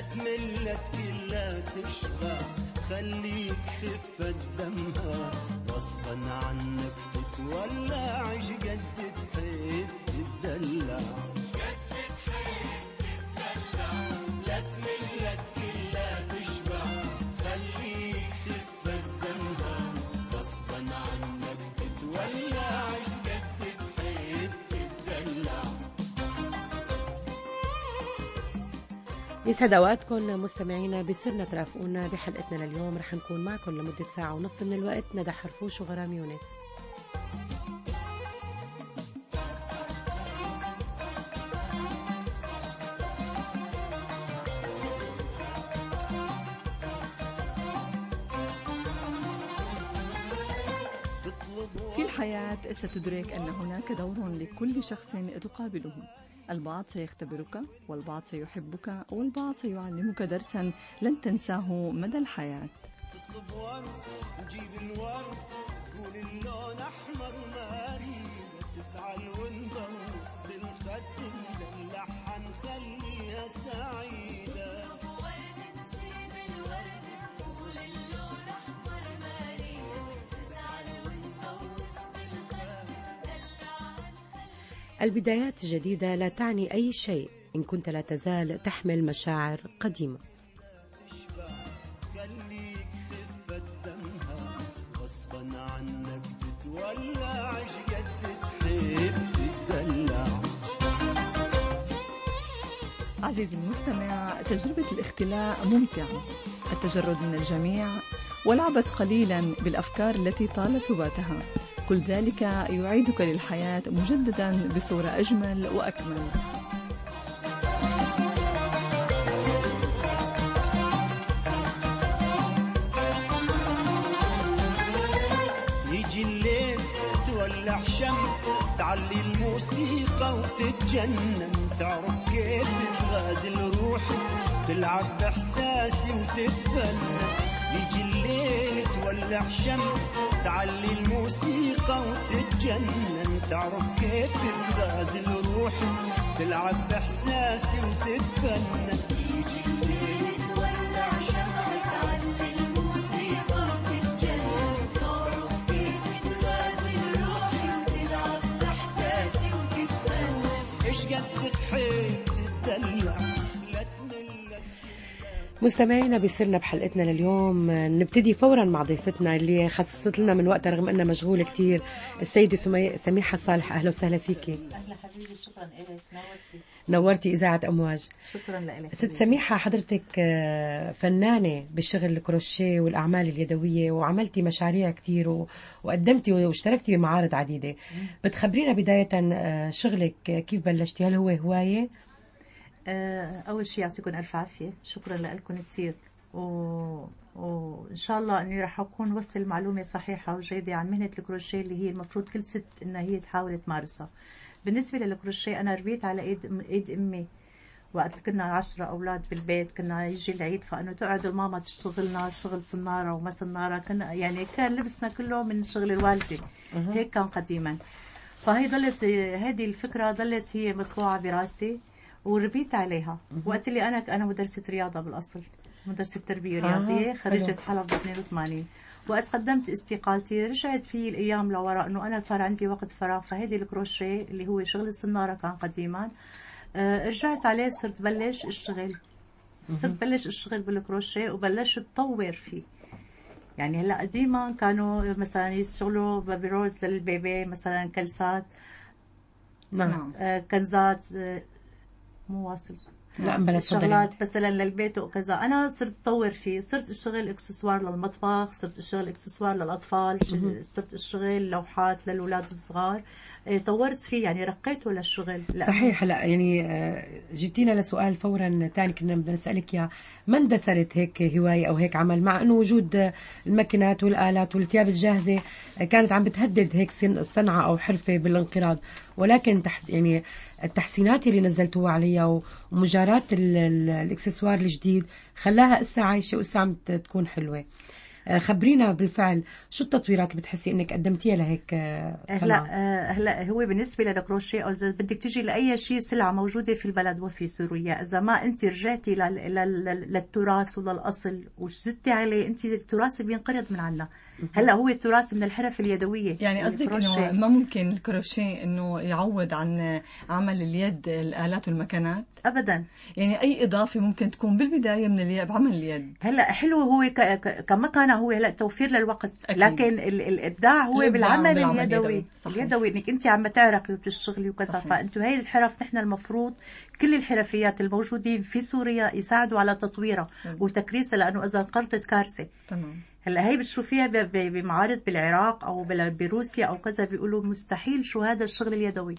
لا تمل لا تكل لا تشبع خليك خفة دمها غصبا عنك تتولع عش قد تحب تدلع يسعد اوقاتكم مستمعينا بصرنا ترافقونا بحلقتنا لليوم. رح نكون معكم لمدة ساعة ونص من الوقت. ندى حرفوش وغرام يونس. في الحياة ستدرك أن هناك دور لكل شخص تقابله البعض سيختبرك والبعض سيحبك والبعض سيعلمك درسا لن تنساه مدى الحياة. تطلب البدايات الجديدة لا تعني أي شيء. إن كنت لا تزال تحمل مشاعر قديمة. تشبع خليك خفة دمها غصبا عنك تتولع عش قد تحب تدلع عزيزي المستمع تجربة الاختلاء ممتعة. التجرد من الجميع والعبث قليلا بالأفكار التي طال سباتها كل ذلك يعيدك للحياة مجددا بصورة أجمل وأكمل. يجي الليل تولع شم تعلي الموسيقى وتتجنن. تعرف كيف تغازل روحي تلعب بإحساسي وتتفنن. يجي شم تعلي الموسيقى وتتجنن. تعرف كيف تغازل روحي تلعب بإحساسي وتتفنن. مستمعينا بيصيرنا بحلقتنا لليوم نبتدي فورا مع ضيفتنا اللي خصصت لنا من وقتها رغم إنها مشغولة كتير السيدة سمي... سميحة صالح. أهلا وسهلا فيكي أهلا حبيبي شكرا لك نورتي. نورتي إذاعة أمواج. شكرا لك ست سميحة حضرتك آه، فنانة بالشغل الكروشيه والأعمال اليدوية وعملتي مشاريع كتير و... وقدمتي واشتركتي بمعارض عديدة. بتخبرينا بداية آه، شغلك كيف بلشتي؟ هل هو هواية؟ أول شيء يعطيكم ألف عافية. شكرا لكم كثير و... وإن شاء الله إني راح أكون وصل معلومة صحيحة وجيدة عن مهنة الكروشيه اللي هي المفروض كل ست إنها هي تحاول تمارسها. بالنسبة للكروشيه أنا ربيت على إيد إيد أمي. وقت كنا عشرة أولاد بالبيت كنا يجي العيد فإنه تقعد الماما تشتغل لنا شغل صنارة وما صنارة. كنا يعني كان لبسنا كله من شغل الوالدة. هيك كان قديما. فهي ضلت هذه الفكرة ضلت هي مطبوعة براسي. وربيت عليها. وقت اللي أنا أنا مدرسة رياضة بالأصل مدرسة تربية رياضية آه، خريجة حلو. حلب ب 82 وقت قدمت استقالتي رجعت في الأيام لورا إنه أنا صار عندي وقت فراغ. فهيدي الكروشيه اللي هو شغل الصنارة كان قديما. آه، رجعت عليه صرت بلش أشتغل. صرت بلش أشتغل بالكروشيه وبلشت طور فيه. يعني هلأ قديما كانوا مثلا يشتغلوا بروز للبيبي مثلا كلسات. نعم. آه، كنزات آه، مو واصل. لا بلا شغلات مثلا للبيت وكذا. أنا صرت طور فيه صرت أشتغل إكسسوار للمطبخ صرت أشتغل إكسسوار للأطفال صرت أشتغل لوحات للأولاد الصغار. طورت فيه يعني رقيته للشغل لأنه- صحيح هلا يعني آه، جبتينا لسؤال فورا ثاني كنا بدنا نسألك إياه. ما اندثرت هيك هواية أو هيك عمل؟ مع إنه وجود آه، الماكينات والآلات والثياب الجاهزة آه، كانت عم بتهدد هيك صنعة أو حرفة بالانقراض. ولكن تحت يعني التحسينات اللي نزلتوها عليها ومجارات ال- ال- الإكسسوار الجديد خلاها إسا عايشة وإسا عم تكون حلوة. آه، خبرينا بالفعل شو التطويرات اللي بتحسي إنك قدمتيها لهيك آه، هلا آه، هلا هو بالنسبة للكروشيه أو بدك تجي لأي شيء سلعة موجودة في البلد وفي سوريا إذا ما أنت رجعتي لل- لل- لل- للتراث وللأصل وزدتي عليه أنت التراث بينقرض من عنا. هلا هو التراث من الحرف اليدوية يعني قصدك إنه. ما ممكن الكروشيه إنه يعوض عن عمل اليد الآلات والمكانات ابدا يعني أي إضافة ممكن تكون بالبداية من اليد بعمل اليد هلا حلو هو ك- ك- كمكانه هو هلا توفير للوقت أكيد. لكن ال- الإبداع هو الإبداع بالعمل بالعمل اليدوي اليدوي. صحيح. اليدوي إنك أنت عم تعرقي وبتشتغلي وكذا. فانتم هي الحرف نحن المفروض كل الحرفيات الموجودين في سوريا يساعدوا على تطويرها. وتكريسها لأنه إذا انقرضت كارثة تمام هلا هي بتشوفيها بمعارض بالعراق أو بروسيا أو كذا بيقولوا مستحيل شو هذا الشغل اليدوي.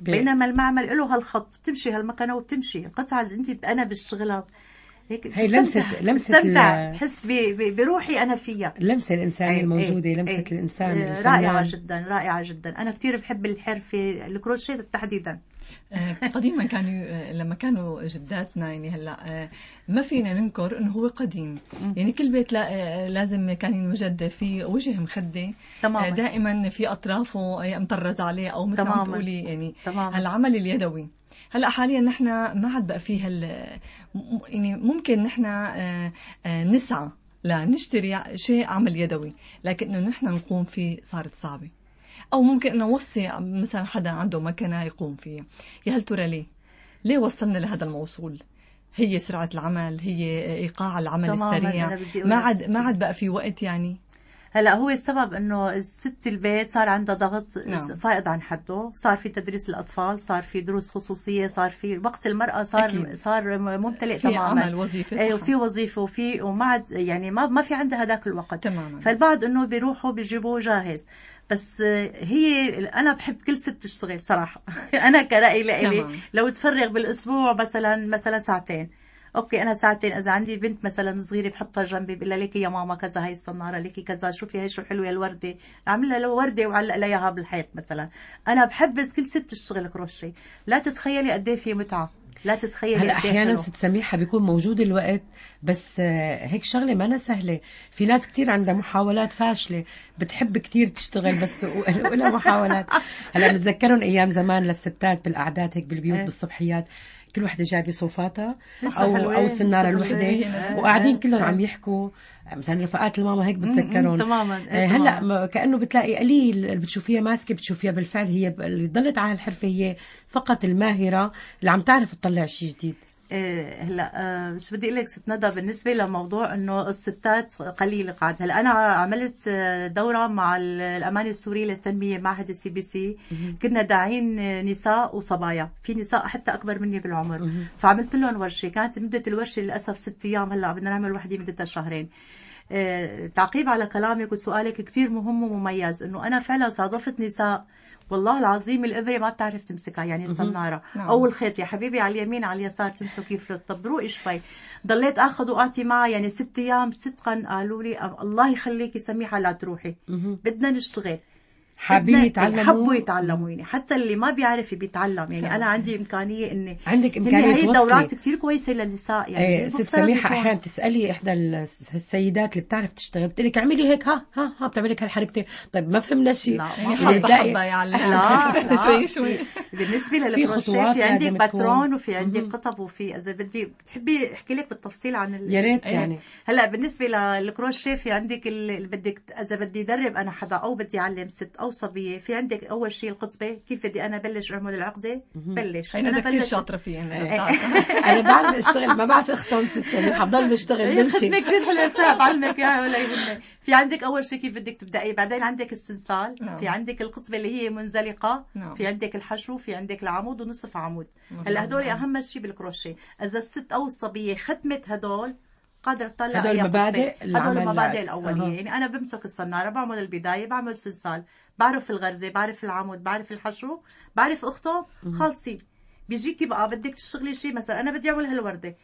بينما المعمل له هالخط بتمشي هالمكنة وبتمشي. القطعه اللي أنت أنا بشتغلها هيك هي. لمسة- لمسة بستمتع. بحس بروحي أنا فيها. اللمسة الإنسانية إيه، الموجودة إيه، لمسة آه، الفنان. رائعة جدا رائعة جدا. أنا كتير بحب الحرفة الكروشيه تحديدا. قديما كانوا آه، لما كانوا جداتنا يعني هلأ آه، ما فينا ننكر إنه هو قديم يعني كل بيت لا- آه، لازم كان يوجد في وجه مخدة تماماً. آه، دائما في أطرافه آه، مطرز عليه أو مثل ما. تقولي يعني تماماً. هالعمل اليدوي هلأ حاليا نحن ما عاد بقى فيه هال يعني ممكن نحن آه، آه، نسعى لنشتري شيء عمل يدوي لكن إنه نحن نقوم فيه صارت صعبة أو ممكن انه نوصي مثلا حدا عنده مكنه يقوم فيها يا هل ترى ليه؟ ليه وصلنا لهذا الموصول؟ هي سرعة العمل هي إيقاع العمل السريع. ما عاد. ما عاد بقى في وقت يعني؟ هلا هو السبب إنه الست البيت صار عندها ضغط نعم. فائض عن حده، صار في تدريس الأطفال، صار في دروس خصوصية، صار في وقت المرأة صار أكيد. صار ممتلئ في تماما. عمل وظيفة صح. وفي وظيفة وفي وما عاد يعني ما ما في عندها هذاك الوقت. تماما. فالبعض إنه بيروحوا بيجيبوه جاهز. بس هي أنا بحب كل ست تشتغل صراحة أنا كرأي لإلي. لو تفرغ بالأسبوع مثلا مثلا ساعتين okay أنا ساعتين اذا عندي بنت مثلا صغيرة بحطها جنبي بقول لها ليكي يا ماما كذا هاي الصنارة ليكي كذا شوفي هي شو حلوة الوردة. اعمل لها لو وردة وعلق لها إياها بالحيط مثلا. أنا بحبس كل ست تشتغل كروشيه. لا تتخيلي قد إيه في متعة. لا تتخيلي هلا إيه أحيانا. ست سميحه بيكون موجود الوقت بس آه، هيك شغلة ما سهلة. في ناس كتير عندها محاولات فاشلة. بتحب كتير تشتغل بس ولا محاولات. هلا بتذكرهم أيام زمان للستات بالاعداد هيك بالبيوت إيه. بالصبحيات. كل وحدة جايبه صوفاتها أو. أو السناره الوحدة. وقاعدين إيه. كلهم. عم يحكوا مثلا رفقات الماما هيك بتذكرهم تماما آه، إيه، هلأ كأنه بتلاقي قليل اللي بتشوفيها ماسكة بتشوفيها بالفعل هي اللي ضلت على الحرفة هي فقط الماهرة اللي عم تعرف تطلع شيء جديد هلا آه، شو بدي أقول لك ست ندى بالنسبة لموضوع إنه الستات قليل قاعد هلا أنا عملت آه، دورة مع ال- الأمانة السورية للتنمية معهد ال CBC. كنا داعين آه، نساء وصبايا. في نساء حتى أكبر مني بالعمر. فعملت لهم ورشة. كانت مدة الورشة للأسف ست أيام. هلا بدنا نعمل وحدة مدتها شهرين. تعقيب على كلامك وسؤالك كثير مهم ومميز. إنه أنا فعلا صادفت نساء والله العظيم الابره ما بتعرف تمسكها يعني الصنارة. نعم. أو الخيط يا حبيبي على اليمين على اليسار تمسك يفلت طب روقي شوي ضليت اخذ واعطي معها يعني ست أيام صدقا قالوا لي الله يخليكي سميحه لا تروحي. بدنا نشتغل. حابين يتعلموا حبوا يتعلموا يعني حتى اللي ما بيعرف بيتعلم يعني تمام. أنا عندي إمكانية اني عندك إمكانية هي الدورات كثير كويسة للنساء يعني إيه ست سميحة أحيانا تسألي إحدى الس- السيدات اللي بتعرف تشتغل بتقول لك اعملي هيك ها ها ها بتعملي لك هالحركتين طيب ما فهمنا شيء لا، يعني حبه حبه يعني لا، لا. شوي شوي بالنسبة في للكروشيه في تكون. باترون وفي مهم. قطب وفي إذا بدي بتحبي أحكي لك بالتفصيل عن ال... يا ريت إيه. يعني هلأ بالنسبة للكروشيه في عندك ال- اللي بدك إذا بدي ادرب أنا حدا أو بدي اعلم ست أو صبيه في عندك أول شيء القطبه كيف بدي أنا بلش اعمل العقدة؟ بلش. أنا بدها كثير بلش شاطرة فيها إيه. أنا بعرف أشتغل ما بعرف أختم ست سميحه بضل بشتغل إيه، بمشي. خدمة كثير حلوة. بصراحه بعلمك اياها ولا يهمك في عندك أول شيء كيف بدك تبدأي؟ بعدين عندك السلسال. نعم. في عندك القصبة اللي هي منزلقة. نعم. في عندك الحشو. في عندك العمود ونصف عمود. هلأ هدول. أهم شيء بالكروشيه. إذا الست أو الصبيه ختمت هدول قادرة تطلع هدول أي مبادئ قطبة. العمل هدول المبادئ لا- الأولية. أها. يعني أنا بمسك الصنارة بعمل البداية بعمل سلسال. بعرف الغرزة بعرف العمود بعرف الحشو بعرف أخته خالصين بيجيكي بقى بدك تشتغلي شيء مثلا أنا بدي أعمل هالوردة.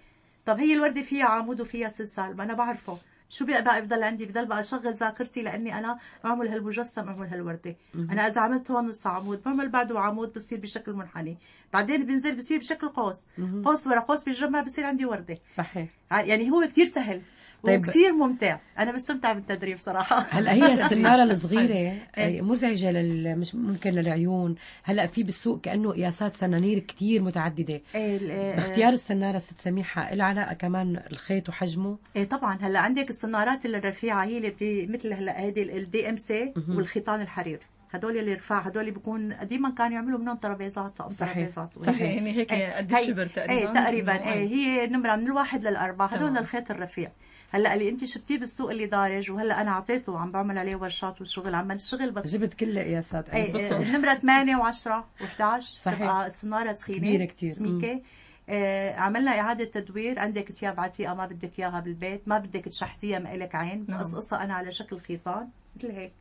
طب هي الوردة فيها عمود وفيها سلسال ما أنا بعرفه. شو بقى بضل عندي بضل بقى أشغل ذاكرتي لأني أنا اعمل هالمجسم اعمل هالوردة. أنا إذا عملت هون نص عمود بعمل بعده عمود بصير بشكل منحني. بعدين بنزل بصير بشكل قوس. قوس ورا قوس بيتجمع بصير عندي وردة. صحيح. يعني هو كتير سهل. طيب. وكثير ممتع. أنا بستمتع بالتدريب صراحة. هلا هي السناره الصغيره مزعجة لل مش ممكن للعيون. هلا في بالسوق كأنه قياسات سنانير كتير متعددة. إيه، ال- إيه، اختيار السنارة ست سميحة لها علاقة كمان الخيط وحجمه. إيه طبعا. هلا عندك السنارات اللي الرفيعة هي اللي بدي مثل هلا هيدي ال DMC والخيطان الحرير. هدول اللي رفاع هدول اللي بيكون قديما كانوا يعملوا منهم ترابيزات أو صحيح. ترابيزات. صحيح. يعني هيك إيه، قد هي- الشبر تقريبا إيه تقريبا. إيه هي نمرة من الواحد للأربعة. هدول تمام. للخيط الرفيع. هلا اللي انت شفتيه بالسوق اللي دارج وهلا أنا اعطيته وعم بعمل عليه ورشات وشغل عمل الشغل بس جبت كل القياسات إيه أنا. إيه، النمرة 8 و10 و11 صحيح. تبقى السنارة تخينة كبيرة كتير. سميكة آه عملنا إعادة تدوير عندك ثياب عتيقة ما بدك إياها بالبيت ما بدك تشحتيها ما إلك عين نعم. بقصقصها أنا على شكل خيطان مثل هيك.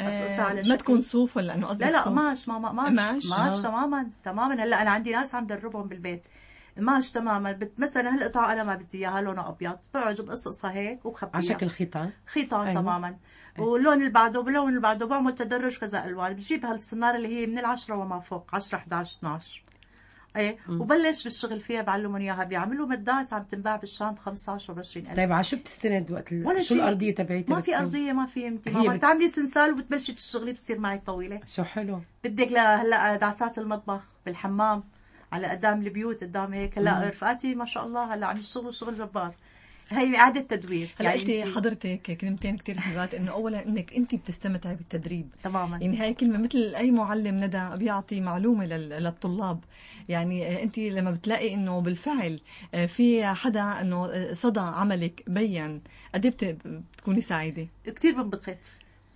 قصقصها على آه، شكل ما تكون صوف ولا إنه قصدك لا لا؟ ماش ما ما ماش ماش؟ ماش. تماما تماما هلا أنا عندي ناس عم دربهم بالبيت ماش تماما بت مثلا هالقطعة أنا ما بدي إياها لونها أبيض بقعد بقصقصها هيك وبخبيها على شكل خيطان. خيطان أيوة. تماما. واللون اللي بعده باللون اللي بعده بعمل تدرج كذا ألوان. بجيب هالسنارة اللي هي من العشرة وما فوق 10 11 12 إيه؟ وبلش بالشغل فيها بعلمهم إياها. بيعملوا مدات عم تنباع بالشام ب 15 و 20 ألف. طيب على شو بتستند وقت ال... ولا شو. الأرضية تبعيتها ما في؟ أرضية ما في انت ما بت- بتعملي سنسال وبتبلشي تشتغلي بتصير معك طويلة. شو حلو. بدك لا هلأ دعسات المطبخ بالحمام. على قدام البيوت قدام هيك. هلا رفقاتي ما شاء الله هلا عم يشتغلوا شغل جبار. هي إعادة تدوير. هلا قلتي انتي- حضرتك كلمتين كتير حلوات إنه اولا إنك انت بتستمتعي بالتدريب. تماما. يعني هاي كلمة مثل أي معلم ندى بيعطي معلومة لل- للطلاب. يعني أنت لما بتلاقي إنه بالفعل آه، في حدا إنه آه، صدى عملك بين قد إيه بت- بتكوني سعيدة؟ كثير بنبسط.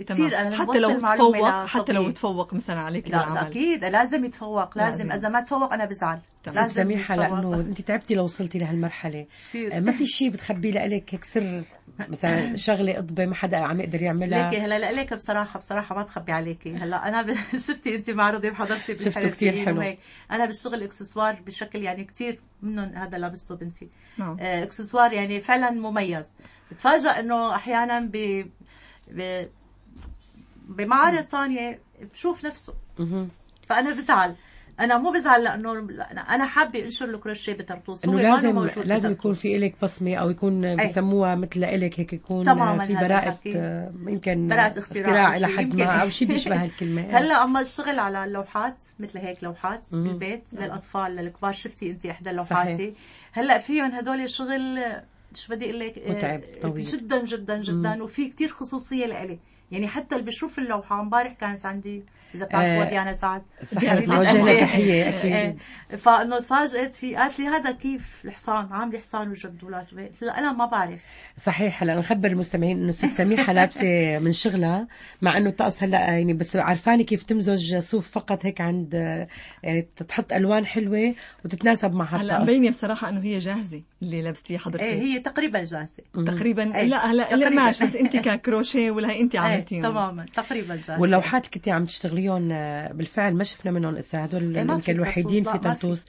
كثير أنا حتى لو تفوق حتى لو. تفوق مثلا عليك لا بالعمل أكيد لازم يتفوق لازم لازم. إذا ما تفوق أنا بزعل تمام. لازم سميحة. لأنه أنت تعبتي لو وصلتي لهالمرحلة كثير. آه، ما في شيء بتخبيه لك هيك سر مثلا شغلة قضبة ما حدا عم يقدر يعملها ليكي هلا لك بصراحة بصراحة ما بخبي عليكي هلا أنا ب... شفتي أنت معرضه بحضرتي شفته كتير حلو. وهيك. أنا بالشغل إكسسوار بشكل يعني كثير منهم هذا لابسته بنتي نعم آه، إكسسوار يعني فعلا مميز بتفاجئ إنه أحيانا ب... ب... بمعارض ثانية بشوف نفسه. فأنا بزعل أنا مو بزعل لأنه أنا حابة انشر الكروشيه بطرطوس إنه لازم لازم. يكون في لك بصمة أو يكون بسموها مثل لك هيك يكون تماماً في الحكي. آه، يمكن براءة اختراع إلى. حد. ما أو شيء بيشبه الكلمة هلا أما الشغل على اللوحات مثل هيك لوحات مم. بالبيت للأطفال للكبار شفتي انت إحدى. لوحاتي هلا فيهم هدول شغل شو بدي أقول لك آه، متعب، طويل. جدا جدا جدا وفي كتير خصوصية لإلي يعني حتى اللي بيشوف اللوحة امبارح كانت عندي إذا آه، بتعرفوا ديانا سعد. صحيح نوجه لها. تحيه أكيد. إيه. فإنه تفاجئت في قالت لي هذا كيف الحصان؟ عامله حصان وجدولات وهيك. قلت لها أنا ما بعرف. صحيح هلا نخبر المستمعين إنه ست سميحة لابسة من شغلها مع إنه الطقس هلا يعني بس عرفانة كيف تمزج صوف فقط هيك عند يعني تحط ألوان حلوة وتتناسب مع هلا هالطقس مبينة بصراحة إنه هي جاهزة اللي لبستيها حضرتك. إيه هي تقريبا جاهزة. تقريبا إيه، لا هلا لا. ماشي بس انت ككروشيه ولا انت إيه عملتيهم. تماما تقريبا جاهزة. واللوحات اللي كنتي عم تشتغليهم آه، بالفعل ما شفنا منهم اسا هدول يمكن الوحيدين في. طنطوس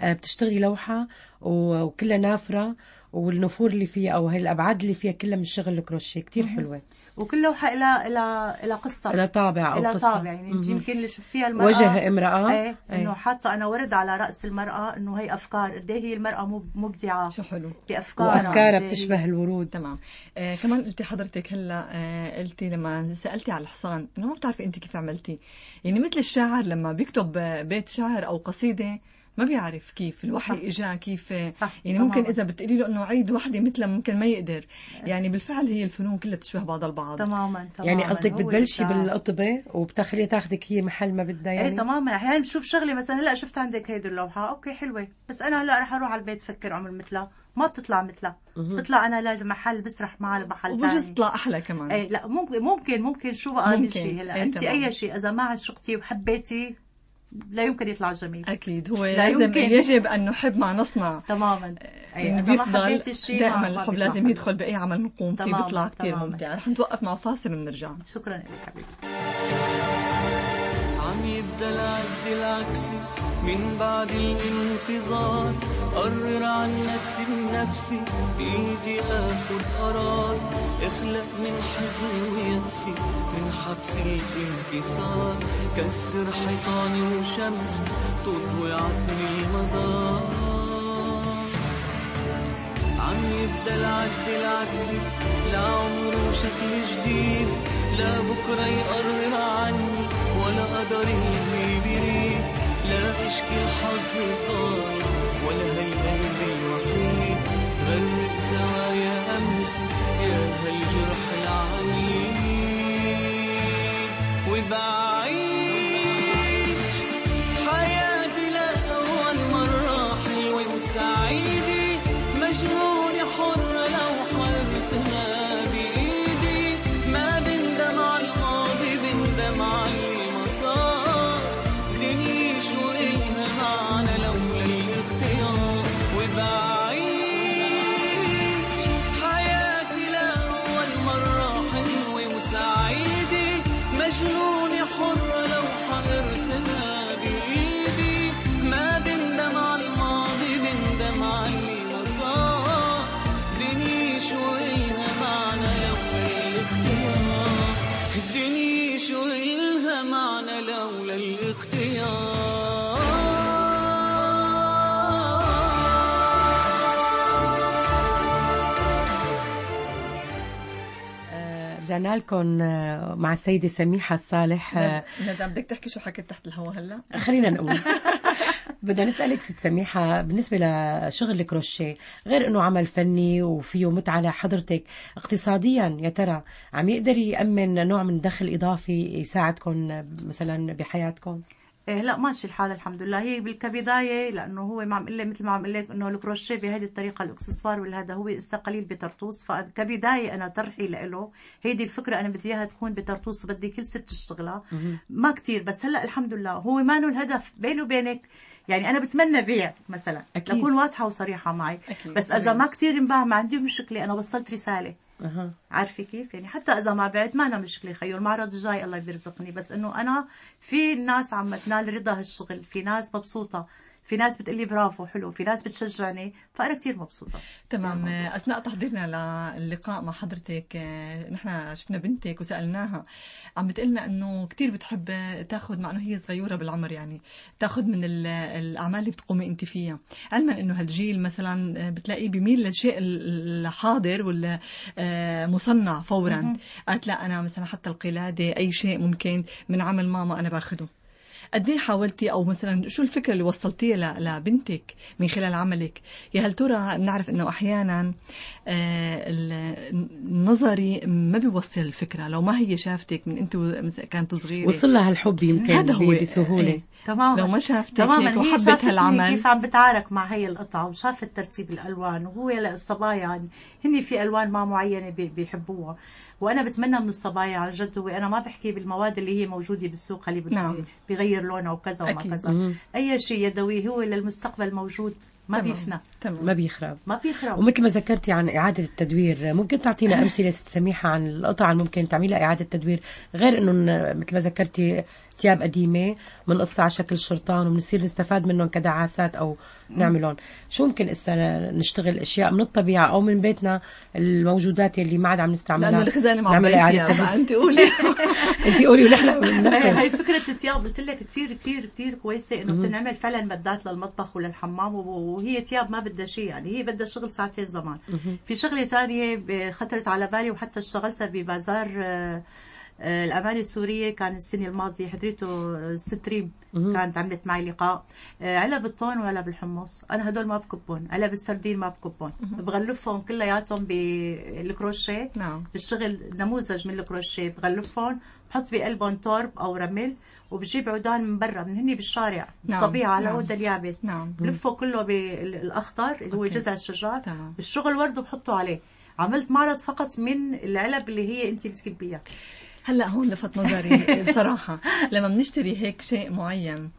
آه، بتشتغلي لوحة و- وكلها نافرة والنفور اللي فيها أو هي الابعاد اللي فيها كلها من شغل الكروشيه كتير حلوة. وكل لوحة لها لها لها قصة. لها طابع أو لها قصة. طابع. يعني انت. يمكن اللي شفتيها المرأة وجه امرأة. إيه إنه إيه. حاطة أنا ورد على رأس المرأة إنه هي أفكار قد إيه هي المرأة مب- مبدعة. شو حلو. بأفكارها وأفكارها إيه بتشبه الورود. تمام. آه كمان قلتي حضرتك هلا آه قلتي لما سألتي على الحصان انه ما بتعرفي أنت كيف عملتي. يعني مثل الشاعر لما بيكتب آه، بيت شعر أو قصيدة ما بيعرف كيف الوحي صح. اجاه كيف صح، يعني ممكن. إذا بتقولي له إنه عيد وحدة مثلها ممكن ما يقدر. يعني بالفعل هي الفنون كلها بتشبه بعضها البعض. تماما تماما. يعني قصدك بتبلشي. بالقطبة وبتخليها تاخذك هي محل ما بدها إيه يعني؟ تماما. أحيانا بشوف شغلة مثلا هلا شفت عندك هيدي اللوحة. أوكي حلوة. بس أنا هلا رح أروح على البيت فكر اعمل مثلها. ما بتطلع مثلها. بتطلع أنا لاجي محل بسرح معها لمحل وبجوز ثاني تطلع أحلى كمان. إيه لا ممكن ممكن ممكن. شو بقى ممكن. شيء هلا إيه، انت تمام. أي شيء إذا ما عشقتي وحبيتي لا يمكن يطلع جميل. أكيد. هو لا لازم يمكن. يجب أن نحب ما نصنع. تماما. يعني إذا ما بيفضل حبيتي الشيء دائما ما- ما الحب لازم. يدخل بأي عمل نقوم فيه بيطلع كثير. ممتع. رح نتوقف مع فاصل ونرجع. شكرا لك حبيبي. عم يبدا العد العكسي من بعد الانتظار. قرر عن نفسي بنفسي بإيدي آخد قرار. اخلق من حزن ويأسي من حبس الانكسار. كسر حيطاني وشمس تضوي عني المدار. عم يبدأ العد العكسي لا عمره شكل جديد. لا بكرة يقرر عني ولا قدر اللي بيريد لا اشكي الحظ طاير ولا أمس يا هالجرح العميد وبعيش رجعنا لكم آه، مع السيدة سميحة الصالح آه، ندى بدك تحكي شو حكيت تحت الهوا هلا؟ خلينا نقول بدنا نسألك ست سميحة بالنسبة لشغل الكروشيه غير إنه عمل فني وفيه متعة لحضرتك اقتصاديا يا ترى عم يقدر يأمن نوع من دخل إضافي يساعدكم مثلا بحياتكم إيه لا ماشي الحال الحمد لله. هي بال- كبدايه لأنه هو ما عم قلي مثل ما عم قلي لك إنه الكروشيه بهذه الطريقة الأكسسوار والهذا هو لسه قليل بترطوس فكبداية أنا طرحي له. هيدي الفكرة أنا بدي إياها تكون بترطوس وبدي كل ست تشتغلها ما كتير بس هلأ الحمد لله. هو ما الهدف بيني وبينك. يعني أنا بتمنى بيع مثلا. أكيد. لكون واضحة وصريحة معي. أكيد. بس إذا ما كتير انباع ما عندي مشكلة. أنا وصلت رسالة. أها. عارفة كيف يعني حتى إذا ما بعت ما أنا مشكلة خيو المعرض الجاي الله بيرزقني بس إنه أنا في ناس عم تنال رضا هالشغل في ناس مبسوطة في ناس بتقلي برافو حلو. في ناس بتشجعني فأنا كتير مبسوطة. تمام. أثناء تحضيرنا للقاء مع حضرتك آه، نحن شفنا بنتك وسألناها عم بتقلنا إنه كثير بتحب تاخذ مع إنه هي صغيرة بالعمر يعني تاخذ من ال- الأعمال اللي بتقومي أنت فيها. علما إنه هالجيل مثلا بتلاقيه بيميل للشيء ال- الحاضر ولا آه، فورا. قالت لا أنا مثلا حتى القلادة أي شيء ممكن من عمل ماما أنا باخده. قد إيه حاولتي أو مثلا شو الفكرة اللي وصلتيها لبنتك من خلال عملك؟ يا هل ترى بنعرف إنه أحيانا آه، ال- النظري ما بيوصل الفكرة لو ما هي شافتك من أنت كانت صغيرة؟ وصل لها الحب يمكن هذا هو ب- بسهولة. إيه. تماما لو ما شافتك تماما. هيك هي وحبت هالعمل. كيف عم بتعارك مع هي القطعة وشافت ترتيب الألوان وهو الصبايا يعني. هن في ألوان ما معينة بي- بيحبوها. وأنا بتمنى من الصبايا عن جد وأنا ما بحكي بالمواد اللي هي موجودة بالسوق اللي بت- نعم. بيغير لونها وكذا وما أكيد. كذا. مم. أي شيء يدوي هو للمستقبل موجود. ما تمام. بيفنى. تمام. ما بيخرب. ما بيخرب. ومثل ما ذكرتي عن إعادة التدوير ممكن تعطينا أمثلة ست سميحة عن القطع اللي ممكن تعملها إعادة تدوير غير إنه مثل ما ذكرتي ثياب قديمة بنقصها على شكل شرطان وبنصير نستفاد منهم كدعاسات أو نعملهم. شو ممكن إسا نشتغل أشياء من الطبيعة أو من بيتنا الموجودات اللي ما عاد عم نستعملها؟ لأنه الخزانه نعمل معبية بقى أنت قولي. أنت قولي ونحن هي بننفذ هي فكرة الثياب قلت لك كثير كثير كثير كويسة إنه بتنعمل فعلا مدات للمطبخ وللحمام وهي ثياب ما بدها شيء يعني هي بدها شغل ساعتين زمان. في شغلة ثانية خطرت على بالي وحتى اشتغلتها ببازار آه، الأمانة السورية كان السنة الماضية حضرته آه، ست ريم كانت عملت معي لقاء. آه، علب الطون وعلب الحمص. أنا هدول ما بكبهم. علب السردين ما بكبهم. بغلفهم كلياتهم بالكروشيه. نعم. بالشغل نموذج من الكروشيه. بغلفهم بحط بقلبهم تورب أو رمل وبجيب عودان من برا من هني بالشارع نعم، طبيعة على نعم. عود اليابس. نعم. بلفه كله بالأخضر اللي هو. جذع الشجار. بالشغل ورد وبحطه عليه. عملت معرض فقط من العلب اللي هي انت بتكبيها. هلا هون لفت نظري بصراحة لما بنشتري هيك شيء معين.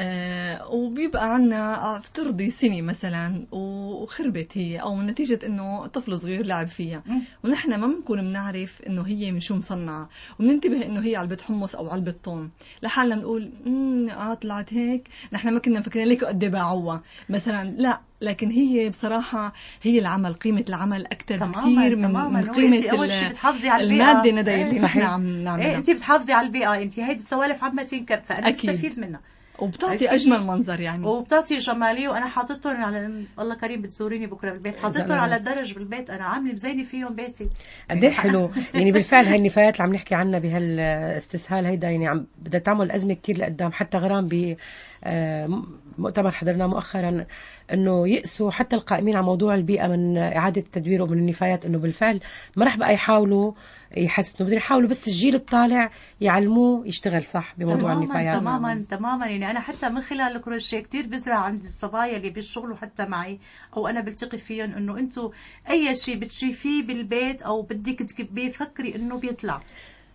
آه وبيبقى عنا افترضي سنة مثلا وخربت هي أو من نتيجة إنه طفل صغير لعب فيها. ونحن ما بنكون بنعرف إنه هي من شو مصنعة وبننتبه إنه هي علبة حمص أو علبة طون لحالنا بنقول امم آه طلعت هيك نحن ما كنا مفكرين ليك قد إيه باعوها مثلا لا لكن هي بصراحة هي العمل قيمة العمل أكثر بكثير من, تماماً. من قيمة أنت أول شيء بتحافظي على البيئة. المادة ندى إيه، اللي نحن صحيح. عم نعملها إيه انت بتحافظي على البيئة انت هيدي التوالف عم تنكب فأنا أكيد. بستفيد منها وبتعطي أجمل منظر يعني. وبتعطي جمالية وأنا حاططهم على الله كريم بتزوريني بكرة بالبيت. حاططهم. على الدرج بالبيت. أنا عاملة مزينة فيهم بيتي. قد إيه حلو. يعني بالفعل هاي النفايات اللي عم نحكي عنها بهالأستسهال هيدا يعني عم بدها تعمل أزمة كتير لقدام. حتى غرام ب آه، مؤتمر حضرناه مؤخرا إنه يقسوا حتى القائمين على موضوع البيئة من إعادة تدويره من النفايات إنه بالفعل ما راح بقى يحاولوا يحسنوا. بدهم يحاولوا بس الجيل الطالع يعلموه يشتغل صح بموضوع تماما النفايات. تماما تماما. يعني أنا حتى من خلال الكروشيه كثير بزرع عند الصبايا اللي بيشتغلوا حتى معي أو أنا بلتقي فيهم إنه أنتم أي شيء بتشوفيه بالبيت أو بدك تكبيه فكري إنه بيطلع.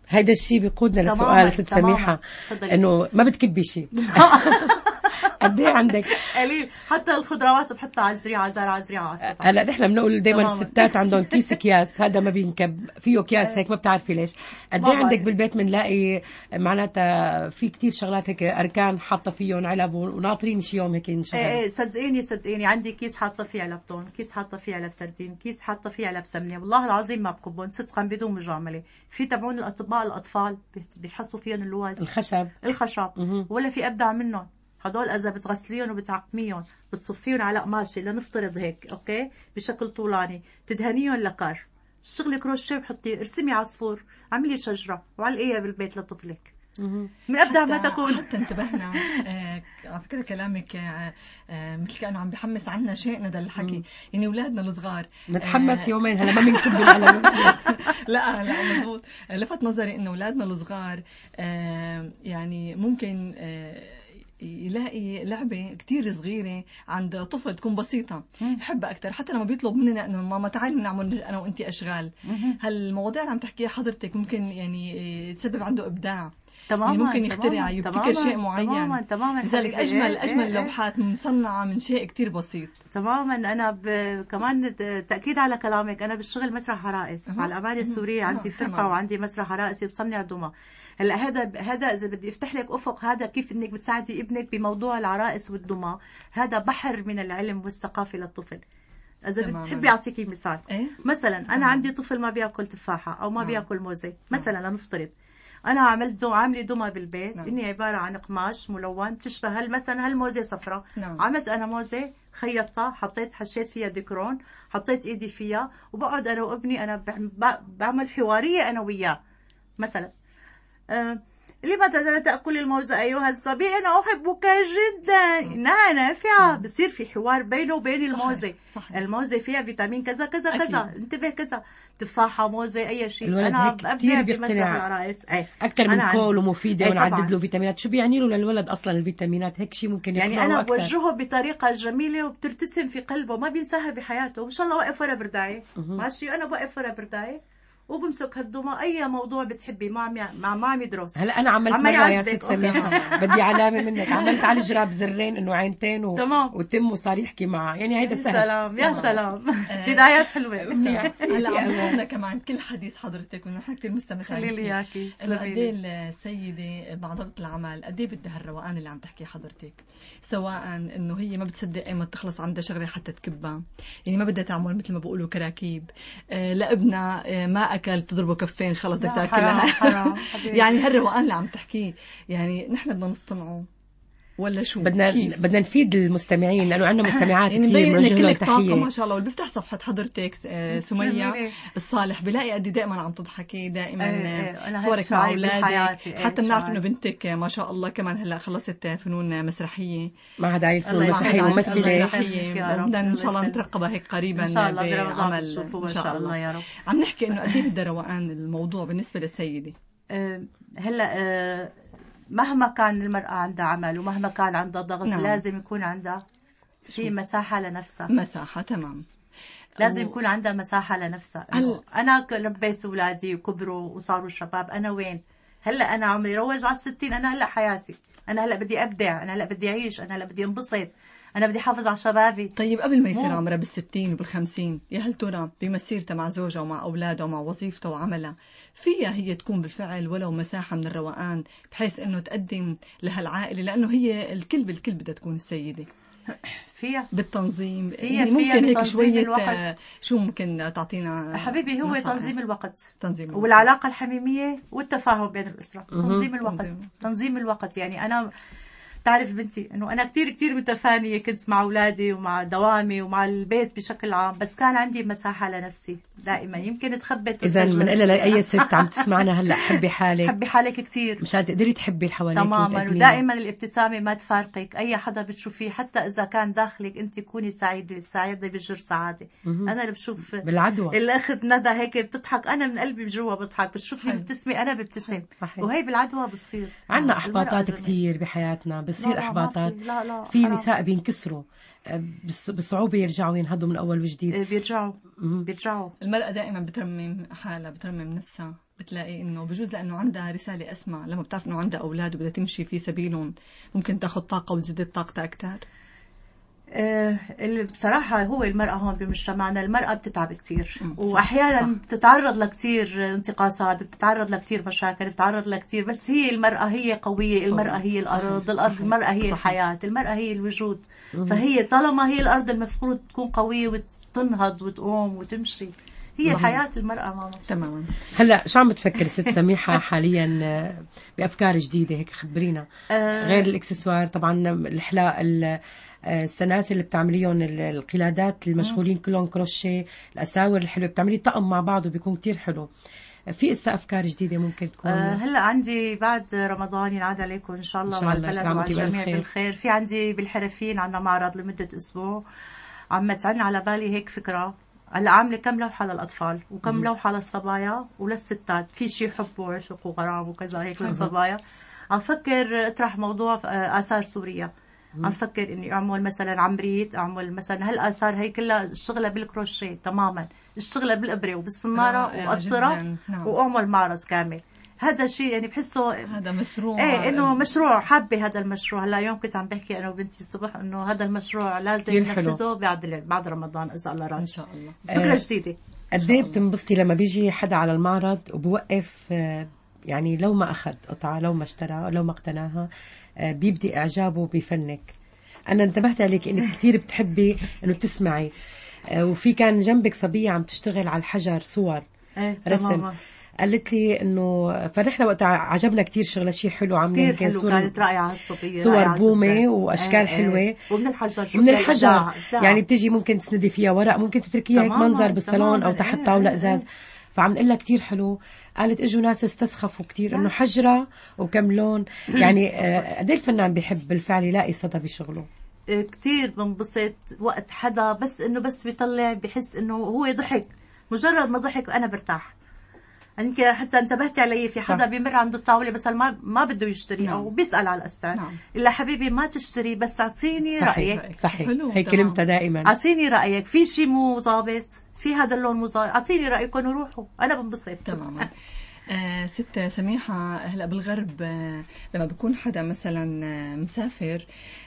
هيدا الشيء بيقودنا لسؤال ست. سميحة. إنه ما بتكبي شيء قد إيه عندك؟ قليل. حتى الخضروات بحطها على الزريعة زرعة زريعة هلا نحن بنقول دائما. الستات عندهم كيس أكياس هذا ما بينكب. فيه أكياس هيك ما بتعرفي ليش. قد إيه عندك. بالبيت بنلاقي معناتها في كتير شغلات هيك أركان حاطة فيهم علب وناطرين شي يوم هيك إيه نشغل إيه صدقيني صدقيني. عندي كيس حاطة فيه علب تون كيس حاطة فيه علب سردين كيس حاطة فيه علب سمنة. والله العظيم ما بكبهم صدقا بدون مجاملة. في تبعون الأطباء الأطفال بيفحصوا فيهم اللوز الخشب. الخشب. ولا في ابدع منهم. هدول إذا بتغسليهم وبتعقميهم بتصفيهم على قماشه لنفترض هيك okay؟ بشكل طولاني. تدهنيهم لكر اشتغلي كروشيه وحطي ارسمي عصفور اعملي شجرة وعلقيها بالبيت لطفلك. من ابدع ما تكون. حتى انتبهنا. آه، على فكرة كلامك آه، آه، مثل كأنه عم بحمس عنا شيء ندى الحكي. يعني أولادنا الصغار. نتحمس يومين هلا ما بنكب لا لا مزبوط. لفت نظري إنه أولادنا الصغار يعني ممكن يلاقي لعبة كتير صغيرة عند طفل تكون بسيطة. يحبها أكثر حتى لما بيطلب مننا إنه ماما تعالي نعمل أنا وأنت أشغال. هالمواضيع اللي عم تحكيها حضرتك ممكن يعني آه، تسبب عنده إبداع. تماما يعني ممكن يخترع يبتكر شيء معين. تماما تماما لذلك حبيبي. أجمل إيه، أجمل إيه، إيه. لوحات مصنعة من شيء كتير بسيط. تماما أنا ب... كمان تأكيد على كلامك. أنا بشتغل مسرح عرائس. مع الأمانة السورية عندي فرقة. وعندي مسرح عرائسي بصنع دمى. هلا هذا هذا إذا بدي أفتح لك أفق هذا كيف إنك بتساعدي ابنك بموضوع العرائس والدمى هذا بحر من العلم والثقافة للطفل إذا. بتحبي أعطيكي مثال إيه مثلا أنا تمام. عندي طفل ما بيأكل تفاحة أو ما نعم. بيأكل موزة مثلا لنفترض أنا عملت دو عاملة دمى بالبيت نعم. إني عبارة عن قماش ملون بتشبه هل مثلا هالموزه صفراء نعم. عملت أنا موزة خيطتها حطيت حشيت فيها ديكرون حطيت إيدي فيها وبقعد أنا وابني أنا بعمل حوارية أنا وياه مثلا لماذا لا تأكل الموز أيها الصبي؟ أنا أحبك جدا. إنها نافعة. بصير في حوار بينه وبين الموزة. الموزة فيها فيتامين كذا كذا أكيد. كذا انتبه كذا. تفاحة موزة أي شيء. الولد أنا بمسرح بيقتنع. أكثر من كول ومفيدة إيه ونعدد. له فيتامينات. شو بيعني له للولد أصلا الفيتامينات؟ هيك شيء ممكن يعني أنا أكتر. بوجهه بطريقة جميلة وبترتسم في قلبه. ما بينساها بحياته. إن شاء الله واقف ورا برداية ماشي. أنا واقف ورا برداية وبمسك هالدمى. أي موضوع بتحبي ما عم ما ما عم يدرس هلا أنا عملت عم مرة يا. ست سميحه بدي علامة منك. عملت على الجراب زرين إنه عينتين و... تمام. وتم وصار يحكي معه يعني هيدا يا سهل. سلام يا سلام. بدايات حلوة. منيح. هلا عم كمان كل حديث حضرتك ونحن كثير مستمتعين خلي لي تسلمي قد. إيه السيدة مع ضغط العمل قد إيه بدها الروقان اللي عم تحكيه حضرتك. سواء إنه هي ما بتصدق ايمت تخلص عندها شغلة حتى تكبها. يعني ما بدها تعمل مثل ما بيقولوا كراكيب. آه لابنها آه ما أكل تضربه كفين خلص بدك لا، حرام، تاكلها. يعني هالروقان اللي عم تحكيه. يعني نحن بدنا نصطنعه ولا شو؟ بدنا كيف؟ بدنا نفيد المستمعين لأنه عندنا مستمعات يعني كثير لهم كلك طاقه ما شاء الله واللي بيفتح صفحة حضرتك آه، سمية. الصالح. بلاقي قد إيه دائما عم تضحكي دائما إيه، إيه، هيك صورك مع أولادك. حتى بنعرف. إنه بنتك ما شاء الله كمان هلأ خلصت فنون مسرحية. معهد عائلة الله الفنون. المسرحيه ممثلة. بدنا إن شاء الله نترقبها هيك قريبا إن شاء الله بعمل إن شاء الله. يا رب. عم نحكي إنه قد إيه روقان الموضوع بالنسبة للسيدة؟ آه، هلأ آه، مهما كان المرأة عندها عمل ومهما كان عندها ضغط نعم. لازم يكون عندها في مساحة لنفسها. مساحة تمام. لازم و- يكون عندها مساحة لنفسها. هل- أنا ربيت أولادي وكبروا وصاروا شباب أنا وين؟ هلأ أنا عمري روج على الستين أنا هلأ حياتي أنا هلأ بدي أبدع أنا هلأ بدي أعيش أنا هلأ بدي انبسط. أنا بدي أحافظ على شبابي. طيب قبل ما يصير عمرها بالستين وبالخمسين يا هل ترى بمسيرتها مع زوجها ومع أولادها ومع وظيفتها وعملها فيها هي تكون بالفعل ولو مساحة من الروقان بحيث أنه تقدم لهالعائلة؟ لأنه هي الكل بالكل بدها تكون السيدة. فيها. بالتنظيم. فيها- يعني فيها ممكن هيك شوية الوقت. آه، شو ممكن تعطينا حبيبي هو نصائح؟ تنظيم الوقت. تنظيم الوقت. والعلاقة الحميمية والتفاهم بين الأسرة. تنظيم الوقت. تنظيم. تنظيم الوقت. يعني أنا بتعرف بنتي إنه أنا كتير كتير متفانية كنت مع أولادي ومع دوامي ومع البيت بشكل عام بس كان عندي مساحة لنفسي دائما. يمكن تخبت اذا. بنقول لأي ست عم تسمعنا هلأ حبي حالك. حبي حالك كتير. مشان تقدري تحبي اللي حواليك تماما. ودائما الابتسامة ما تفارقك. أي حدا بتشوفيه حتى إذا كان داخلك أنت كوني سعيدة السعاده بجر سعادة. أنا اللي بشوف بالعدوى. الأخت ندى هيك بتضحك أنا من قلبي بجوا بضحك. بتشوفني. بتبتسمي أنا ببتسم. وهي بالعدوى بتصير. آه، أحباطات كثير بحياتنا بصير لا، لا، ما إحباطات في. لا لا في. نساء بينكسروا آه، بص- بصعوبة يرجعوا ينهضوا من أول وجديد إيه، بيرجعوا. بيرجعوا المرأة دائما بترمم حالها بترمم نفسها بتلاقي إنه بجوز لأنه عندها رسالة اسمى لما بتعرف إنه عندها أولاد وبدها تمشي في سبيلهم ممكن تاخذ طاقة وتجدد طاقتها أكثر بصراحة هو المرأة هون بمجتمعنا المرأة بتتعب كتير. وأحيانا. بتتعرض لكتير انتقاصات بتتعرض لكتير مشاكل بتتعرض لكتير بس هي المرأة هي قوية المرأة هي الأرض الأرض المرأة هي. الحياة المرأة هي الوجود. فهي طالما هي الأرض المفروض تكون قوية وتنهض وتقوم وتمشي. هي حياة المرأة ماما تماما. هلا شو عم بتفكر ست سميحة حاليا آه، بأفكار جديدة هيك خبرينا؟ آه، غير الإكسسوار طبعا الحلاق ال- آه، السلاسل اللي بتعمليهم ال- القلادات المشغولين كلهم كروشيه الأساور الحلوة بتعملي طقم مع بعض وبيكون كتير حلو. في اسا أفكار جديدة ممكن تكون؟ آه، هلأ عندي بعد رمضان ينعاد عليكم إن شاء الله الله، وعلى البلد وعلى الجميع خير. بالخير. في عندي بالحرفين عندنا معرض لمدة أسبوع. عم تعن على بالي هيك فكرة. هلأ عاملة كم لوحة للأطفال؟ وكم لوحة للصبايا؟ وللستات. في شيء حب وعشق وغرام وكذا هيك للصبايا. عم فكر اطرح موضوع آه، آثار سوريا عم فكر إني أعمل مثلا عمريت أعمل مثلا هالاثار هي كلها الشغلة بالكروشيه تماما الشغلة بالأبرة وبالصناره واقطرها نعم. وأعمل معرض كامل. هذا شيء يعني بحسه هذا مشروع. إيه إنه مشروع. حابة هذا المشروع. هلأ يوم كنت عم بحكي أنا وبنتي الصبح إنه هذا المشروع لازم. ننفذه بعد بعد رمضان إذا الله إن راد شاء الله. فكره آه، جديدة. قد إيه بتنبسطي لما بيجي حدا على المعرض وبوقف آه، يعني لو ما أخذ قطعة لو ما اشترى لو ما اقتناها بيبدي إعجابه بفنك أنا انتبهت عليك إنك كثير بتحبي إنه تسمعي آه، وفي كان جنبك صبية عم تشتغل على الحجر صور إيه رسم تماما قالت لي إنه فنحن وقتها عجبنا كثير شغلة شيء حلو عاملين كثير حلو صور كانت رائعة الصبية صور بومة جداً. وأشكال إيه، إيه. حلوة. ومن الحجر من الحجر. يعني بتيجي ممكن تسندي فيها ورق ممكن تتركيها هيك منظر بالصالون أو تحت طاوله إيه، ازاز إيه. فعم نقول لها كثير حلو قالت إجوا ناس استسخفوا كثير إنه. حجرة وكم لون. يعني آه، قد إيه الفنان بيحب بالفعل يلاقي صدى بشغله؟ كتير بنبسط وقت حدا بس إنه بس بيطلع بحس إنه هو ضحك. مجرد ما ضحك أنا برتاح. يمكن حتى انتبهتي علي في حدا صح. بيمر عند الطاولة مثلا ما ما بده يشتري نعم. أو بيسأل على السعر نعم. إلا حبيبي ما تشتري بس أعطيني رايك رأيك. صحيح. هي. كلمتها دائما. أعطيني رأيك. في شيء مو ظابط؟ في هذا اللون مو ظابط؟ أعطيني رأيكم وروحوا. أنا بنبسط. تماما. آه ست سميحة هلا بالغرب آه لما بيكون حدا مثلا آه مسافر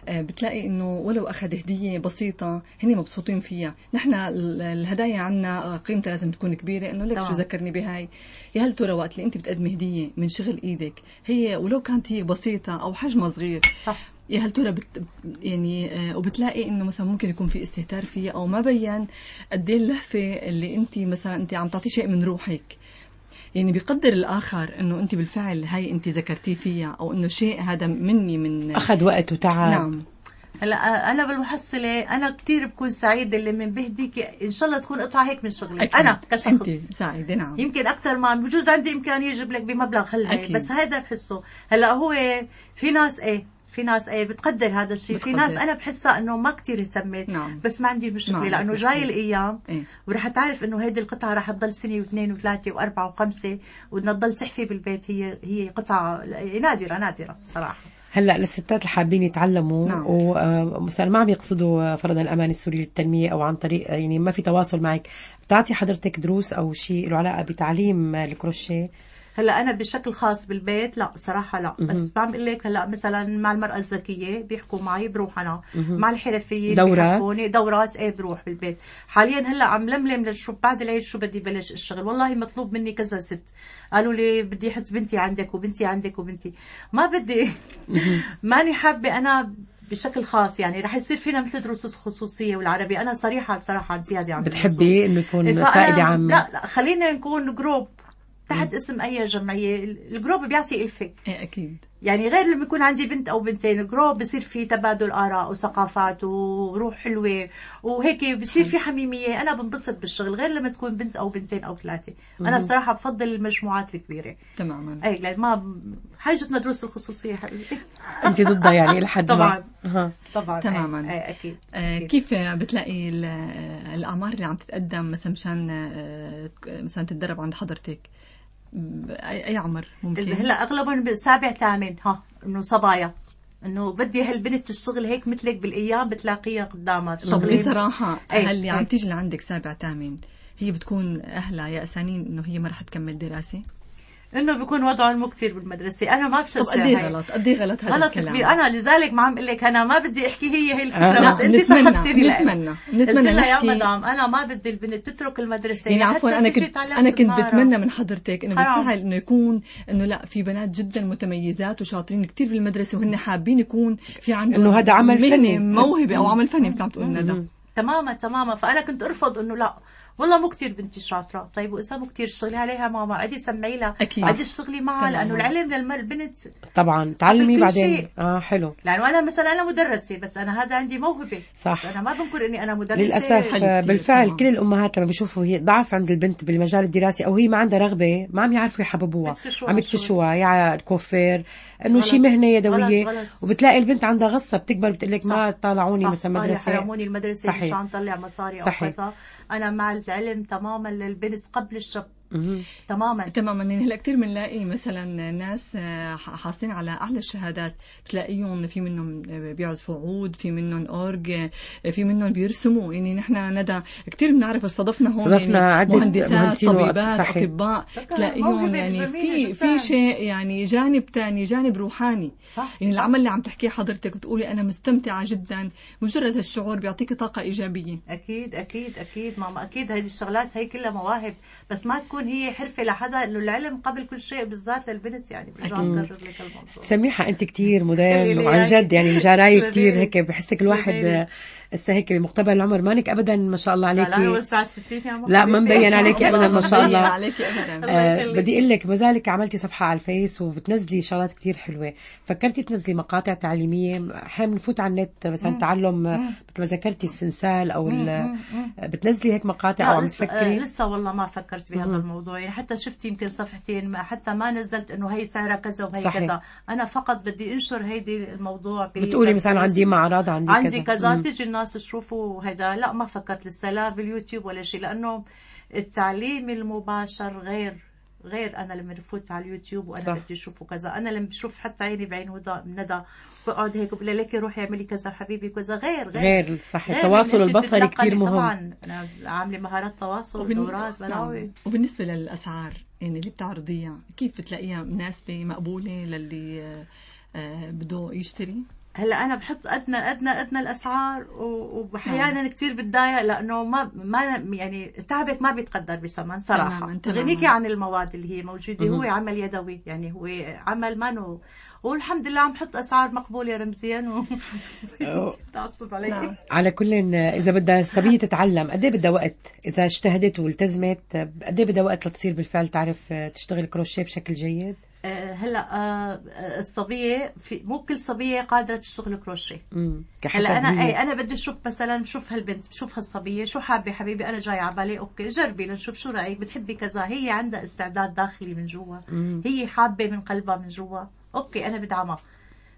آه بتلاقي إنه ولو أخذ هدية بسيطة هن مبسوطين فيها، نحن ال- الهدايا عنا قيمتها لازم تكون كبيرة. إنه ليك شو. ذكرني بهاي، يا هل ترى وقت اللي أنت بتقدمي هدية من شغل إيدك هي ولو كانت هي بسيطة أو حجمها صغير صح. يا هل ترى بت يعني آه، وبتلاقي إنه مثلا ممكن يكون في استهتار فيها أو ما بين قد إيه اللهفة اللي أنت مثلا أنت عم تعطي شيء من روحك؟ يعني بيقدر الآخر إنه أنت بالفعل هاي أنت ذكرتيه فيها أو إنه شيء هذا مني من أخذ وقت وتعب. نعم. هلا أنا بالمحصلة أنا كثير بكون سعيدة اللي من بهديك. إن شاء الله تكون قطعة هيك من شغلي أكيد. أنا أنت كشخص. سعيدة نعم. يمكن أكثر ما بجوز عندي امكانيه أجيب لك بمبلغ هلأ. بس هذا بحسه. هلأ هو في ناس إيه في ناس إيه بتقدر هذا الشيء في. ناس أنا بحسها إنه ما كتير اهتمت نعم. بس ما عندي مشكلة عندك لأنه. جاي الأيام إيه. ورح تعرف إنه هيدي القطعة رح تضل سنة واثنين وثلاثة وأربعة وخمسة وبدنا تضل تحفي بالبيت هي هي قطعة نادرة نادرة صراحة هلأ للستات اللي حابين يتعلموا نعم. ومثلا ما عم يقصدوا آه، فرضا الامان السوري للتنمية أو عن طريق يعني ما في تواصل معك بتعطي حضرتك دروس أو شيء له علاقة بتعليم آه، الكروشيه هلا أنا بشكل خاص بالبيت لا بصراحة لا. بس بعمل لك هلا مثلا مع المرأة الذكيه بيحكوا معي بروح أنا. مع الحرفيين دورات؟ بيحكوني دورات إيه بروح بالبيت. حاليا هلا عم لملم لشو بعد العيد شو بدي بلش الشغل؟ والله مطلوب مني كذا ست. قالوا لي بدي أحط بنتي عندك وبنتي عندك وبنتي. ما بدي. ماني حابة أنا بشكل خاص يعني. رح يصير فينا مثل دروس خصوصيه والعربي. أنا صريحة بصراحة زيادة عن. بتحبي إنه يكون فائدة عامة؟ لا لا خلينا نكون group تحت اسم أي جمعية. ال group بيعطي الفه إيه أكيد. يعني غير لما يكون عندي بنت أو بنتين جرو بصير في تبادل آراء وثقافات وروح حلوة وهيك بصير في حميمية. أنا بنبسط بالشغل غير لما تكون بنت أو بنتين أو ثلاثة. أنا بصراحة بفضل المجموعات الكبيرة. تماما. اي لأن ما حاجتنا دروس الخصوصية. أنت ضدها يعني لحد ما. طبعا. أها. طبعا. تماما. أي, أي أكيد. آه، أكيد. كيف بتلاقي آه، الأعمار اللي عم تتقدم مثلا مشان آه، مثلا تتدرب عند حضرتك؟ أي عمر ممكن هلا اغلبهم بالسابع ثامن ها إنه صبايا إنه بدي هالبنت تشتغل هيك مثلك بالأيام بتلاقيها قدامها طب بصراحة أي، هل اللي أي. عم تيجي لعندك سابع ثامن هي بتكون أهلها يأسانين إنه هي ما رح تكمل دراسة؟ إنه بيكون وضعهم مو كثير بالمدرسة أنا ما بشجع طب قد هاي. غلط؟ قد إيه غلط هذا غلط الكلام؟ كبير أنا لذلك ما عم أقول لك أنا ما بدي أحكي هي هي الفكرة آه. بس أنت نتمنى سحبتيني لها. نتمنى قلت نتمنى لها يا مدام أنا ما بدي البنت تترك المدرسة يعني عفوا أنا كنت أنا كنت. بتمنى من حضرتك إنه. بالفعل إنه يكون إنه لا في بنات جدا متميزات وشاطرين كتير بالمدرسة وهن حابين يكون في عندهم إنه هذا عمل فني. موهبة أو عمل فني مثل عم تقول ندى تماما تماما فأنا كنت أرفض إنه لا والله مو كتير بنتي شاطرة طيب واذا مو كتير اشتغلي عليها ماما ادي سمعي لها. ادي اشتغلي معها. لأنه العلم البنت طبعا تعلمي بعدين شيء. آه حلو لأنه أنا مثلا أنا مدرسة بس أنا هذا عندي موهبة صح. بس أنا ما بنكر إني أنا مدرسة للأسف آه، بالفعل. كل الأمهات لما بيشوفوا هي ضعف عند البنت بالمجال الدراسي أو هي ما عندها رغبة ما عم يعرفوا يحببوها عم شوي. يدفشوها يا كوفير إنه غلط. شي مهنة يدوية غلط، غلط. وبتلاقي البنت عندها غصة بتكبر بتقول لك ما. طالعوني. مثلا مدرسة حرموني المدرسة صحيح. مشان طلع مصاري أو. كذا أنا مع العلم تماما للبنت قبل الشاب مهم. تماما. تماما. يعني هلا كثير بنلاقي مثلا ناس آه، حاصلين على أعلى الشهادات. بتلاقيهم في منهم بيعزفوا عود في منهم أورج آه، في منهم بيرسموا. يعني نحن ندى كثير بنعرف استضفنا هون استضفنا يعني عدة مهندسات طبيبات صحيح. أطباء. تلاقيهم يعني في. في شيء يعني جانب ثاني جانب روحاني. صح يعني. العمل اللي عم تحكيه حضرتك بتقولي أنا مستمتعة جدا مجرد هالشعور بيعطيكي طاقة إيجابية. أكيد أكيد أكيد ماما أكيد هذه الشغلات هي كلها مواهب بس ما تكون هي حرفة لحدا إنه العلم قبل كل شيء بالذات للبنت يعني برجع. اكرر لك الموضوع كتير خلي موديل لي وعن إياكي. جد يعني مجاراي لي. هيك بحسك الواحد هسه هيك بمقتبل العمر مانك أبدا ما شاء الله لا لا عليكي وسع الستين يا ماما لا، ما مبين عليكي أبداً ما شاء الله. عليكي ابدا. آه. بدي أقول لك ما زالك عملتي صفحة على الفيس وبتنزلي شغلات كتير حلوة. فكرتي تنزلي مقاطع تعليمية. أحيانا بنفوت على النت مثلا تعلم آه، مثل ما ذكرتي السنسال أو ال- بتنزلي هيك مقاطع أو لا عم آه لسه والله ما فكرت بهذا الموضوع. يعني حتى شفت يمكن صفحتين حتى ما نزلت إنه هي سعرها كذا وهي صحيح. كذا. أنا فقط بدي أنشر هيدي الموضوع بتقولي مثلا عندي معرض عندي, عندي كذا. مم. تيجي الناس تشوفوا هذا لا ما فكرت لسه لا باليوتيوب ولا شيء لأنه التعليم المباشر غير غير أنا لما بفوت على اليوتيوب وأنا صح. بدي اشوفه كذا أنا لما بشوف حتى عيني بعين هدى ندى بقعد هيك بقول ليكي روحي اعملي كذا حبيبي كذا غير غير. غير صح غير التواصل البصري. كتير مهم. طبعا أنا عاملة مهارات تواصل وبالن- دورات بلاوي نعم. وبالنسبة للأسعار يعني اللي بتعرضيها كيف بتلاقيها مناسبة مقبولة للي آه، بده يشتري؟ هلا أنا بحط أدنى أدنى أدنى الأسعار و- وأحيانا كثير بتضايق لأنه ما ما يعني تعبك ما بيتقدر بثمن صراحة. غنيكي عن المواد اللي هي موجودة هو عمل يدوي يعني هو عمل ما والحمد لله عم حط أسعار مقبولة رمزيا و تعصب علي. نعم. على كل إذا بدها الصبيه تتعلم قد إيه بدها وقت؟ إذا اجتهدت والتزمت قد إيه بدها وقت لتصير بالفعل تعرف تشتغل كروشيه بشكل جيد؟ هلا آه، الصبية في مو كل صبية قادرة تشتغل كروشيه. هلا أنا. اي أنا بدي أشوف مثلا شوف هالبنت بشوف هالصبية شو حابة حبيبي أنا جاي على بالي okay جربي لنشوف شو رأيك. بتحبي كذا هي عندها استعداد داخلي من جوا. هي حابة من قلبها من جوا. أوكي أنا بدعمها.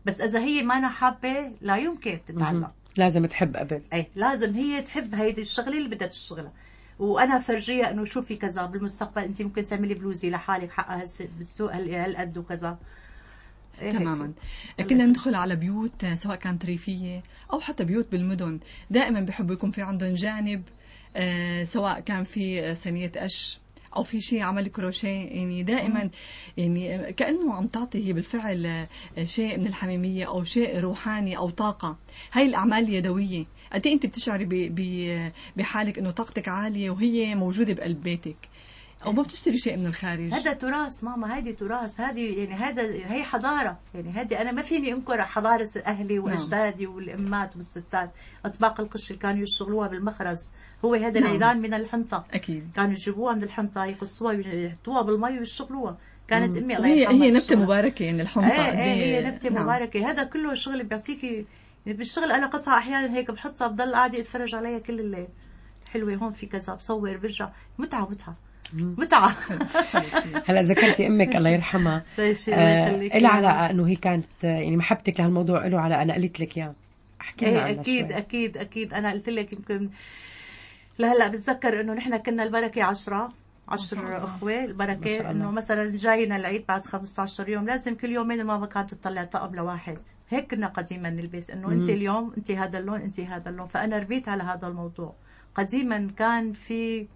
بس إذا هي ما أنا حابة لا يمكن تتعلم. لازم تحب قبل. اي لازم هي تحب هيدي الشغلة اللي بدها تشتغلها. وأنا فرجيها إنه شوفي كذا بالمستقبل انت ممكن تعملي بلوزه لحالك حقها بالسوق هال- هالقد وكذا. إيه. تماما. كنا ندخل على بيوت سواء كانت ريفية أو حتى بيوت بالمدن. دائما بحبوا يكون في عندهم جانب آه، سواء كان في صينية قش أو في شيء عمل كروشيه. يعني دائما يعني كأنه عم تعطي هي بالفعل آه، شيء من الحميمية أو شيء روحاني أو طاقة. هاي الأعمال اليدوية. قد إيه أنت بتشعري ب- ب- بحالك إنه طاقتك عالية وهي موجودة بقلب بيتك؟ أو ما بتشتري شيء من الخارج؟ هذا تراث ماما هذه تراث هذه يعني هذا هي حضارة. يعني هذه أنا ما فيني أنكر حضارة أهلي وأجدادي والامات والستات. أطباق القش اللي كانوا يشتغلوها بالمخرز. هو هذا نعم. العيدان من الحنطة. أكيد. كانوا يجيبوها من الحنطة يقصوها يحطوها بالمي ويشتغلوها. كانت أمي الله هي هي نبتة تشتغل. مباركة يعني الحنطة إيه إيه هي نبتة نعم. مباركة. هذا كله شغل بيعطيكي بالشغل أنا قطعة أحيانا هيك بحطها بضل قاعدة أتفرج عليها كل الليل. حلوة هون في كذا بصور برجع. متعة متعة. متعة. هلا ذكرتي أمك الله يرحمها. طيب شي الله آه يخليك. إلها علاقه إنه هي كانت يعني محبتك لهالموضوع له علاقه أنا قلت لك إياه. احكي لنا إيه عنها أكيد شوي. أكيد أكيد. أنا قلت لك يمكن لهلأ بتذكر إنه نحن كنا البركة عشرة. عشر أخوة. البركة. إنه مثلا جاينا العيد بعد 15 يوم لازم كل يومين الماما كانت تطلع طقم لواحد. هيك كنا قديما نلبس إنه انت اليوم انت هذا اللون انت هذا اللون فأنا ربيت على هذا الموضوع. قديما كان في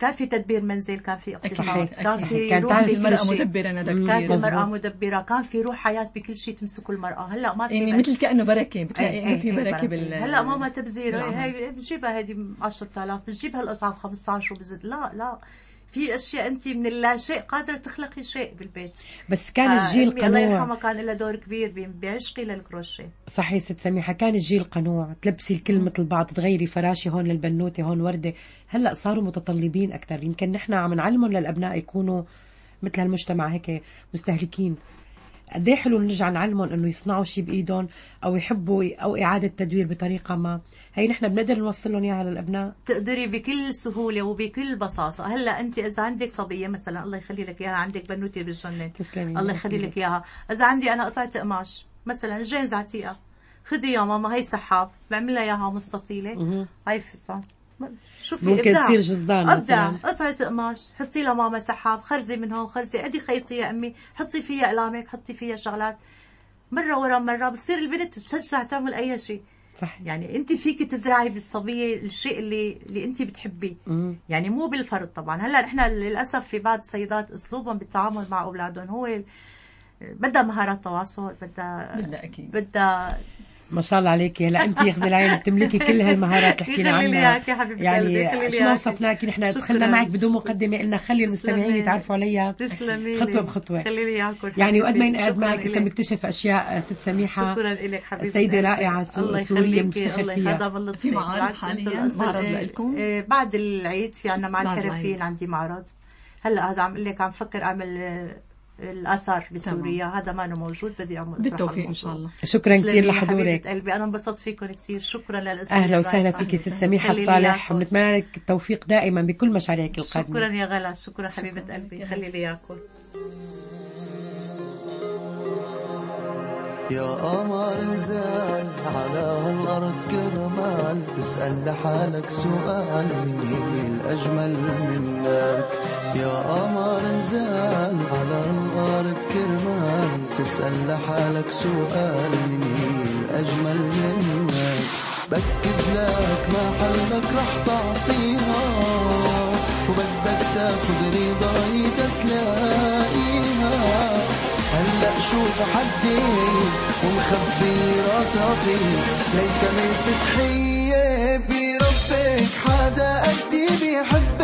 كان في تدبير منزل كان في اقتصاد كان. في كان روح المرأة. مدبرة مم. كانت. المرأة مدبرة كان في روح حياة بكل شيء تمسكوا المرأة هلأ ما في يعني. مثل كأنه بركة بتلاقي إيه، إنه إيه، في إيه، بركة بال هلأ ماما تبذير بالعمل. هي بتجيبها هذه 10000 بتجيب هالقطعة ب 15 وبزيد لا لا في أشياء أنت من اللا شيء قادرة تخلقي شيء بالبيت. بس كان الجيل فأمي الله قنوع. يرحمها كان لها دور كبير بعشقي للكروشيه. صحيح ست سميحة كان الجيل قنوع. تلبسي الكل مثل بعض تغيري فراشه هون للبنوتة هون وردة. هلأ صاروا متطلبين أكثر. يمكن نحن عم نعلمهم للأبناء يكونوا مثل هالمجتمع هيك مستهلكين. قد إيه حلو نرجع نعلمهم إنه يصنعوا شيء بإيدهم أو يحبوا أو إعادة تدوير بطريقة ما. هي نحن بنقدر نوصل لهم إياها للأبناء. تقدري بكل سهولة وبكل بساطة. هلأ أنت إذا عندك صبية مثلا الله يخلي لك إياها عندك بنوتة بالجنة. تسلمي. الله يخلي لك إياها. إذا عندي أنا قطعة قماش مثلا جينز عتيقة. خدي يا ماما هي سحاب. بعمل لها إياها مستطيلة. هاي فصام شوفي ممكن إبداع. تصير جزدان ابدع مثلا. قطعه قماش حطي لها ماما سحاب خرزي من هون خرزي ادي خيطي يا أمي. حطي فيها اقلامك حطي فيها شغلات. مرة ورا مرة بتصير البنت تشجع تعمل أي شيء. صح يعني أنت فيك تزرعي بالصبية الشيء اللي اللي أنت بتحبيه. يعني مو بالفرض طبعا. هلأ نحن للأسف في بعض السيدات أسلوبهم بالتعامل مع أولادهم هو بدها مهارات تواصل بدها بدها أكيد. بدها ما شاء الله عليكي هلا أنت يا اخذي العين بتملكي كل هالمهارات اللي حكينا يخلي لي عنها يعني شو ما نحن. دخلنا معك بدون مقدمة قلنا خلي المستمعين. يتعرفوا عليها لي اياكم يعني وقد ما. ينقعد معك إلك. بنكتشف أشياء ست سميحة شكرا لك حبيبتي سيدة رائعة سو- الله سورية يخليكي مفتخر الله فيها. هذا باللطف في معارض حالياً؟ معرض إيه، لإلكم؟ إيه، بعد العيد في عنا مع بعد الحرفيين. عندي معرض هلأ هذا عم أقول لك عم فكر أعمل الآثار بسوريا هذا ما موجود بدي أعمل بالتوفيق إن شاء الله. شكرا كثير يا لحضورك. حبيبة قلبي أنا انبسطت فيكم كثير. شكرا للاسئله أهلا وسهلا. فيك ست. سميحة الصالح إياكم. ونتمنى لك التوفيق دائما بكل مشاريعك شكرا القادمه يا غلا شكرا حبيبة قلبي. خلي لي اياكم يا قمر انزل على هالارض كرمال اسأل لحالك سؤال من هي الأجمل منك يا قمر انزل على الأرض كرمال تسأل لحالك سؤال من هي الأجمل منك بكد لك ما حلك رح تعطيها وبدك تاخد رضايتك هلا شوف حدي ومخبي راسي ليك ميس تحية بربك حدا قدي بيحبك